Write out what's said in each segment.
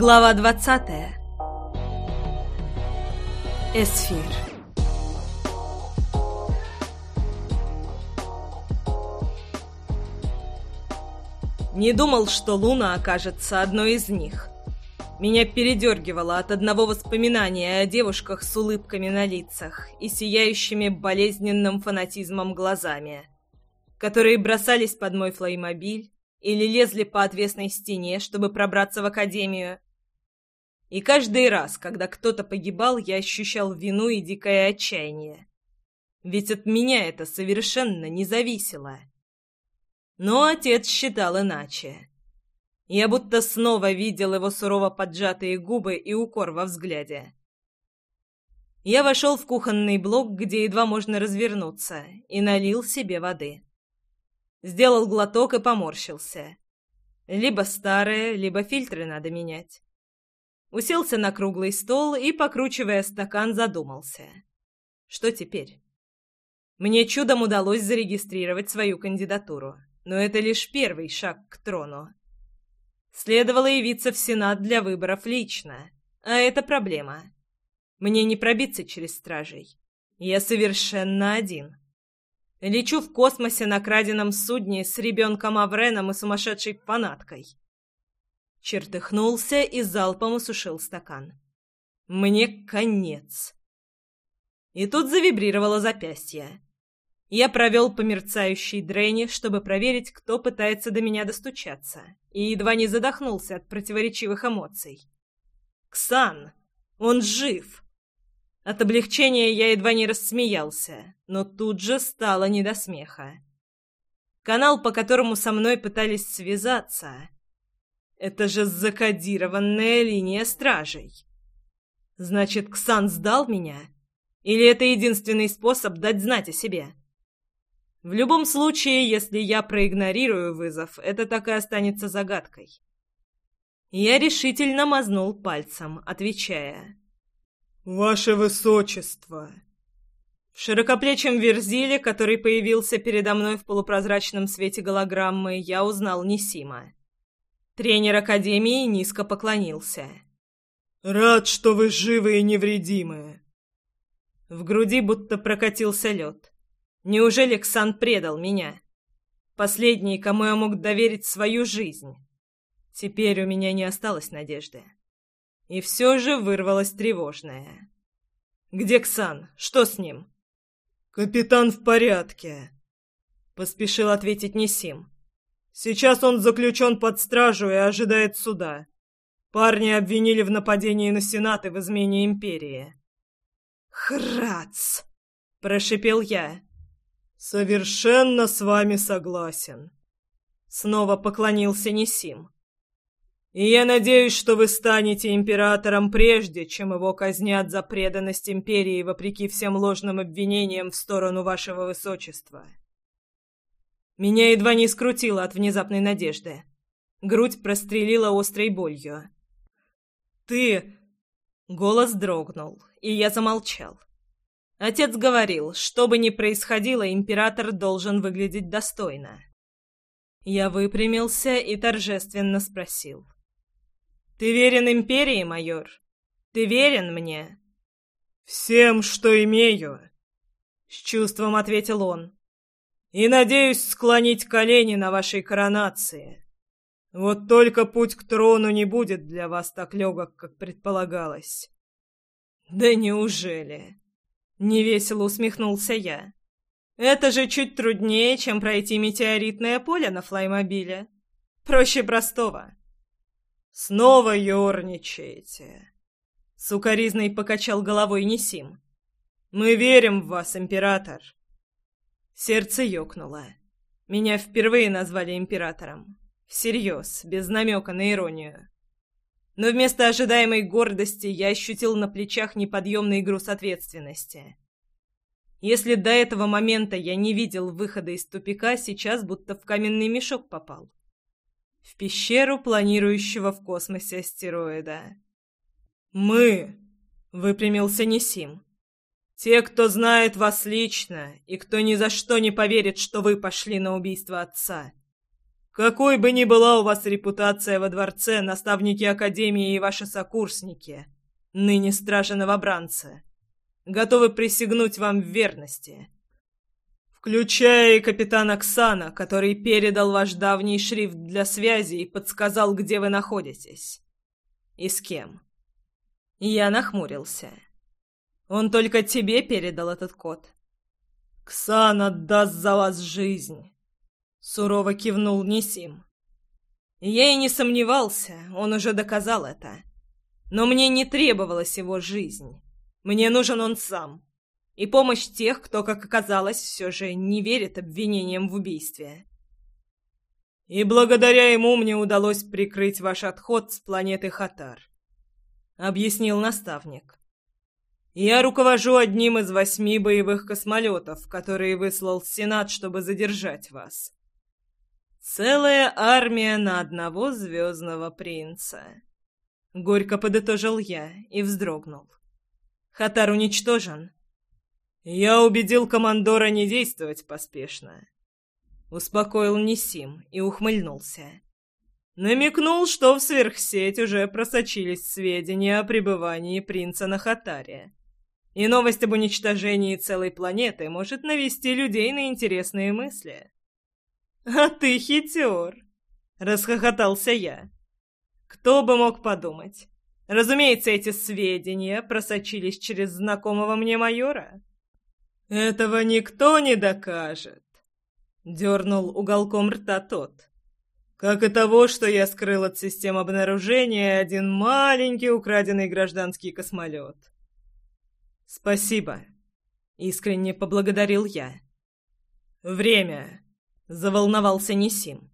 Глава 20. Эсфир. Не думал, что Луна окажется одной из них. Меня передергивало от одного воспоминания о девушках с улыбками на лицах и сияющими болезненным фанатизмом глазами, которые бросались под мой флеймобиль или лезли по отвесной стене, чтобы пробраться в академию. И каждый раз, когда кто-то погибал, я ощущал вину и дикое отчаяние. Ведь от меня это совершенно не зависело. Но отец считал иначе. Я будто снова видел его сурово поджатые губы и укор во взгляде. Я вошел в кухонный блок, где едва можно развернуться, и налил себе воды. Сделал глоток и поморщился. Либо старые, либо фильтры надо менять. Уселся на круглый стол и, покручивая стакан, задумался. Что теперь? Мне чудом удалось зарегистрировать свою кандидатуру, но это лишь первый шаг к трону. Следовало явиться в Сенат для выборов лично, а это проблема. Мне не пробиться через стражей. Я совершенно один. Лечу в космосе на краденом судне с ребенком Авреном и сумасшедшей фанаткой. Чертыхнулся и залпом осушил стакан. Мне конец. И тут завибрировало запястье. Я провел по мерцающей дрене, чтобы проверить, кто пытается до меня достучаться, и едва не задохнулся от противоречивых эмоций. «Ксан! Он жив!» От облегчения я едва не рассмеялся, но тут же стало не до смеха. Канал, по которому со мной пытались связаться... Это же закодированная линия стражей. Значит, Ксан сдал меня? Или это единственный способ дать знать о себе? В любом случае, если я проигнорирую вызов, это так и останется загадкой. Я решительно мазнул пальцем, отвечая. «Ваше Высочество!» В широкоплечем верзиле, который появился передо мной в полупрозрачном свете голограммы, я узнал Несима. Тренер Академии низко поклонился. «Рад, что вы живы и невредимы!» В груди будто прокатился лед. Неужели Ксан предал меня? Последний, кому я мог доверить свою жизнь. Теперь у меня не осталось надежды. И все же вырвалось тревожное. «Где Ксан? Что с ним?» «Капитан в порядке», — поспешил ответить Несим. «Сейчас он заключен под стражу и ожидает суда. Парни обвинили в нападении на Сенат и в измене Империи». «Храц!» — прошипел я. «Совершенно с вами согласен», — снова поклонился Несим. И я надеюсь, что вы станете императором прежде, чем его казнят за преданность империи вопреки всем ложным обвинениям в сторону вашего высочества. Меня едва не скрутило от внезапной надежды. Грудь прострелила острой болью. «Ты...» Голос дрогнул, и я замолчал. Отец говорил, что бы ни происходило, император должен выглядеть достойно. Я выпрямился и торжественно спросил. Ты верен империи, майор? Ты верен мне? Всем, что имею, с чувством ответил он. И надеюсь склонить колени на вашей коронации. Вот только путь к трону не будет для вас так легок, как предполагалось. Да неужели? Невесело усмехнулся я. Это же чуть труднее, чем пройти метеоритное поле на флаймобиле. Проще простого. «Снова ерничаете!» Сукаризный покачал головой Несим. «Мы верим в вас, император!» Сердце ёкнуло. Меня впервые назвали императором. Всерьез, без намека на иронию. Но вместо ожидаемой гордости я ощутил на плечах неподъемный груз ответственности. Если до этого момента я не видел выхода из тупика, сейчас будто в каменный мешок попал в пещеру планирующего в космосе астероида. «Мы!» — выпрямился Несим. «Те, кто знает вас лично, и кто ни за что не поверит, что вы пошли на убийство отца. Какой бы ни была у вас репутация во дворце, наставники Академии и ваши сокурсники, ныне стражи-новобранцы, готовы присягнуть вам в верности. Включая и капитана Ксана, который передал ваш давний шрифт для связи и подсказал, где вы находитесь. И с кем. Я нахмурился. Он только тебе передал этот код. Ксан отдаст за вас жизнь. Сурово кивнул Нисим. Я и не сомневался, он уже доказал это. Но мне не требовалась его жизнь. Мне нужен он сам. И помощь тех, кто, как оказалось, все же не верит обвинениям в убийстве. И благодаря ему мне удалось прикрыть ваш отход с планеты Хатар, объяснил наставник. Я руковожу одним из восьми боевых космолетов, которые выслал Сенат, чтобы задержать вас. Целая армия на одного звездного принца. Горько подытожил я и вздрогнул. Хатар уничтожен. Я убедил командора не действовать поспешно. Успокоил Нисим и ухмыльнулся. Намекнул, что в сверхсеть уже просочились сведения о пребывании принца на Хатаре. И новость об уничтожении целой планеты может навести людей на интересные мысли. «А ты хитер!» — расхохотался я. «Кто бы мог подумать? Разумеется, эти сведения просочились через знакомого мне майора. Этого никто не докажет, дернул уголком рта тот. Как и того, что я скрыл от систем обнаружения один маленький украденный гражданский космолет. Спасибо, искренне поблагодарил я. Время, заволновался Нисим.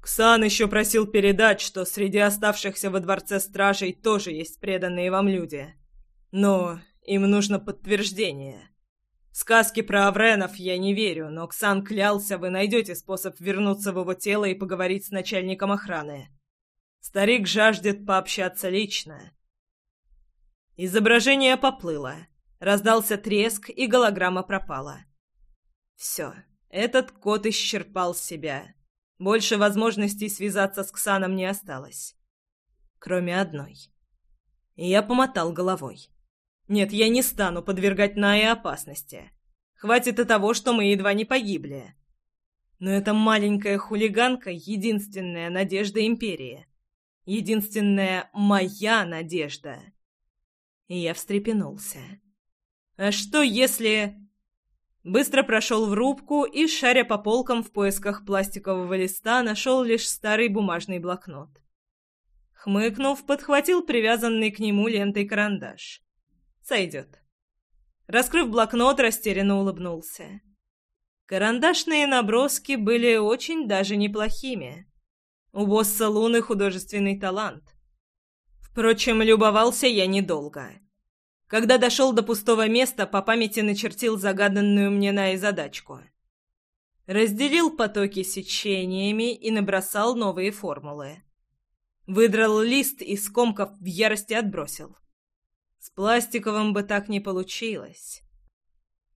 Ксан еще просил передать, что среди оставшихся во дворце стражей тоже есть преданные вам люди. Но им нужно подтверждение. В сказки про Авренов я не верю, но Ксан клялся, вы найдете способ вернуться в его тело и поговорить с начальником охраны. Старик жаждет пообщаться лично. Изображение поплыло. Раздался треск, и голограмма пропала. Все, этот кот исчерпал себя. Больше возможностей связаться с Ксаном не осталось. Кроме одной. Я помотал головой. Нет, я не стану подвергать Найе опасности. Хватит и того, что мы едва не погибли. Но эта маленькая хулиганка — единственная надежда Империи. Единственная моя надежда. И я встрепенулся. А что если... Быстро прошел в рубку и, шаря по полкам в поисках пластикового листа, нашел лишь старый бумажный блокнот. Хмыкнув, подхватил привязанный к нему лентой карандаш. «Сойдет». Раскрыв блокнот, растерянно улыбнулся. Карандашные наброски были очень даже неплохими. У босса Луны художественный талант. Впрочем, любовался я недолго. Когда дошел до пустого места, по памяти начертил загаданную мне на и задачку. Разделил потоки сечениями и набросал новые формулы. Выдрал лист и скомков в ярости отбросил. С пластиковым бы так не получилось.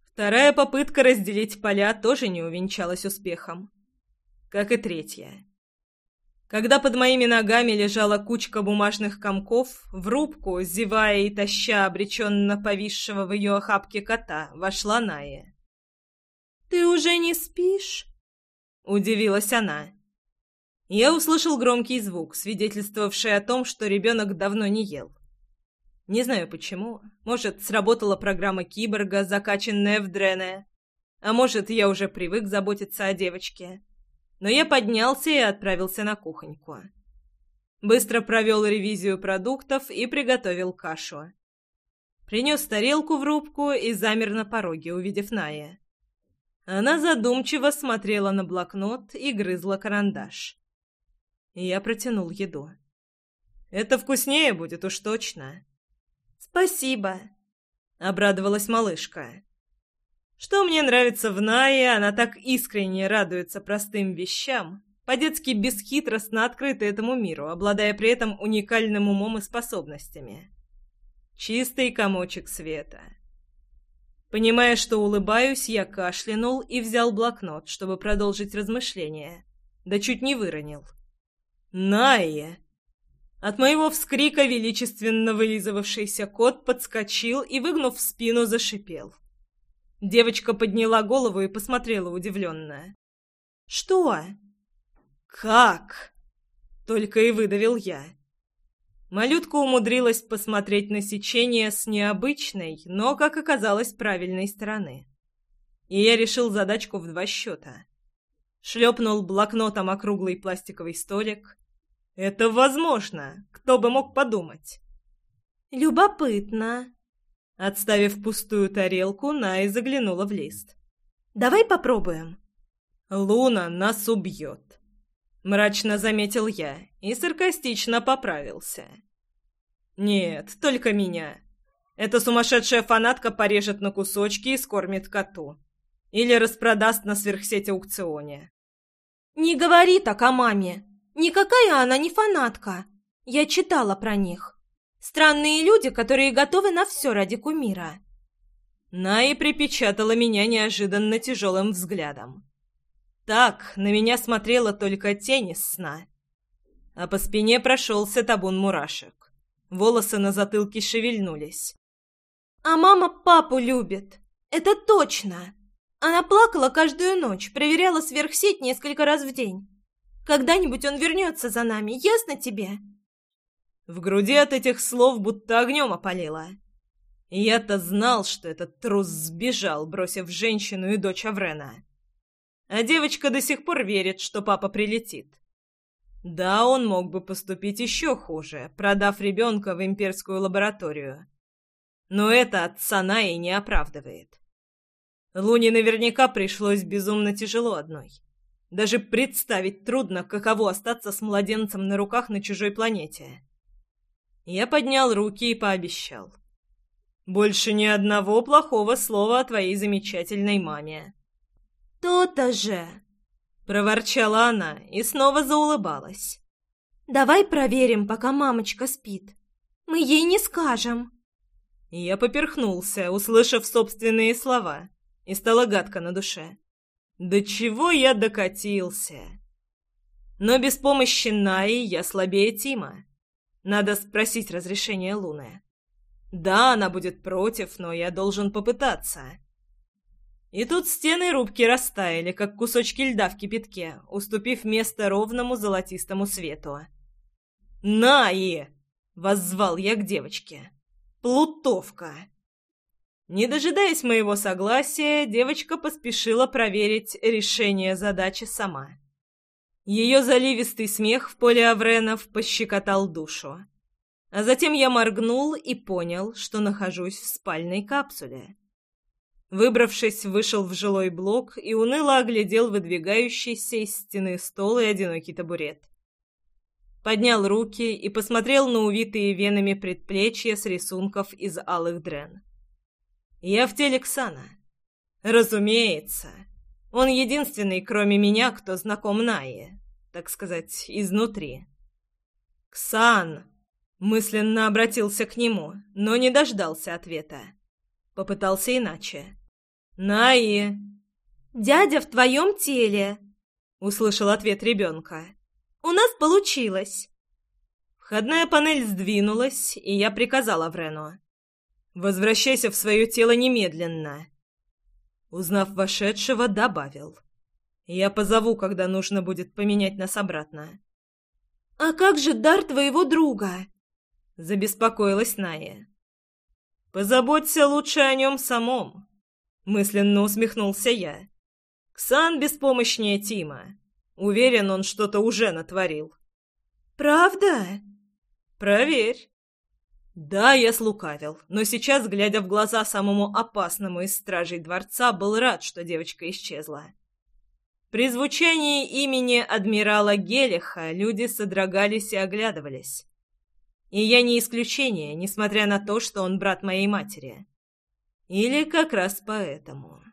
Вторая попытка разделить поля тоже не увенчалась успехом. Как и третья. Когда под моими ногами лежала кучка бумажных комков, в рубку, зевая и таща обреченно повисшего в ее охапке кота, вошла Ная. «Ты уже не спишь?» — удивилась она. Я услышал громкий звук, свидетельствовавший о том, что ребенок давно не ел. Не знаю почему. Может, сработала программа киборга, закачанная в Дрене. А может, я уже привык заботиться о девочке но я поднялся и отправился на кухоньку. Быстро провел ревизию продуктов и приготовил кашу. Принес тарелку в рубку и замер на пороге, увидев Ная. Она задумчиво смотрела на блокнот и грызла карандаш. Я протянул еду. «Это вкуснее будет уж точно». «Спасибо», — обрадовалась малышка. Что мне нравится в Нае, она так искренне радуется простым вещам, по-детски бесхитростно открыта этому миру, обладая при этом уникальным умом и способностями. Чистый комочек света. Понимая, что улыбаюсь, я кашлянул и взял блокнот, чтобы продолжить размышления. да чуть не выронил. «Найя!» От моего вскрика величественно вылизывавшийся кот подскочил и, выгнув спину, зашипел. Девочка подняла голову и посмотрела удивленная. «Что?» «Как?» — только и выдавил я. Малютка умудрилась посмотреть на сечение с необычной, но, как оказалось, правильной стороны. И я решил задачку в два счета. Шлепнул блокнотом округлый пластиковый столик. «Это возможно! Кто бы мог подумать?» «Любопытно!» Отставив пустую тарелку, Най заглянула в лист. «Давай попробуем». «Луна нас убьет», — мрачно заметил я и саркастично поправился. «Нет, только меня. Эта сумасшедшая фанатка порежет на кусочки и скормит коту. Или распродаст на сверхсети аукционе». «Не говори так о маме. Никакая она не фанатка. Я читала про них. Странные люди, которые готовы на все ради кумира». Наи припечатала меня неожиданно тяжелым взглядом. Так, на меня смотрела только тень из сна. А по спине прошелся табун мурашек. Волосы на затылке шевельнулись. «А мама папу любит. Это точно. Она плакала каждую ночь, проверяла сверхсеть несколько раз в день. Когда-нибудь он вернется за нами, ясно тебе?» В груди от этих слов будто огнем опалило. Я-то знал, что этот трус сбежал, бросив женщину и дочь Аврена. А девочка до сих пор верит, что папа прилетит. Да, он мог бы поступить еще хуже, продав ребенка в имперскую лабораторию. Но это отца Наи не оправдывает. Луне наверняка пришлось безумно тяжело одной. Даже представить трудно, каково остаться с младенцем на руках на чужой планете. Я поднял руки и пообещал. «Больше ни одного плохого слова о твоей замечательной маме». «То-то же!» — проворчала она и снова заулыбалась. «Давай проверим, пока мамочка спит. Мы ей не скажем». Я поперхнулся, услышав собственные слова, и стало гадко на душе. «До чего я докатился?» Но без помощи Наи я слабее Тима. Надо спросить разрешения Луны. Да, она будет против, но я должен попытаться. И тут стены рубки растаяли, как кусочки льда в кипятке, уступив место ровному золотистому свету. «Наи!» — воззвал я к девочке. «Плутовка!» Не дожидаясь моего согласия, девочка поспешила проверить решение задачи сама. Ее заливистый смех в поле Авренов пощекотал душу. А затем я моргнул и понял, что нахожусь в спальной капсуле. Выбравшись, вышел в жилой блок и уныло оглядел выдвигающийся из стены стол и одинокий табурет. Поднял руки и посмотрел на увитые венами предплечья с рисунков из алых дрен. Я в теле Ксана. Разумеется. Он единственный, кроме меня, кто знаком Найе, так сказать, изнутри. «Ксан!» Мысленно обратился к нему, но не дождался ответа. Попытался иначе. «Наи!» «Дядя в твоем теле!» — услышал ответ ребенка. «У нас получилось!» Входная панель сдвинулась, и я приказал Аврену. «Возвращайся в свое тело немедленно!» Узнав вошедшего, добавил. «Я позову, когда нужно будет поменять нас обратно». «А как же дар твоего друга?» — забеспокоилась Ная. «Позаботься лучше о нем самом», Мысленно усмехнулся я. Ксан беспомощнее Тима. Уверен, он что-то уже натворил. «Правда?» «Проверь». Да, я слукавил, но сейчас, глядя в глаза самому опасному из стражей дворца, был рад, что девочка исчезла. При звучании имени адмирала Гелиха люди содрогались и оглядывались. И я не исключение, несмотря на то, что он брат моей матери. Или как раз поэтому.